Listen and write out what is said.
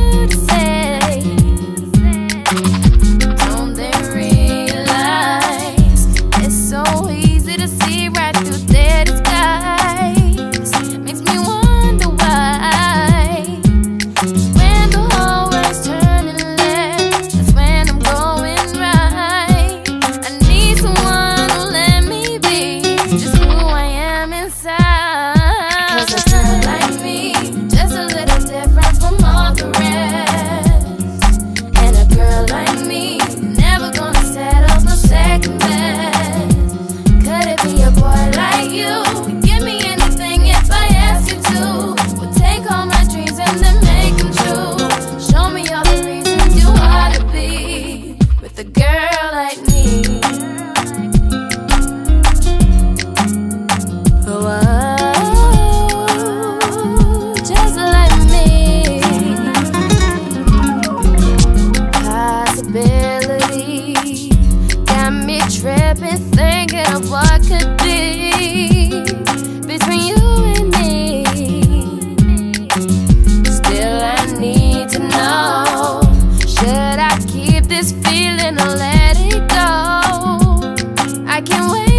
good. a girl like me. Just like me. Possibility got me tripping, thinking of what could be between you and I can't wait.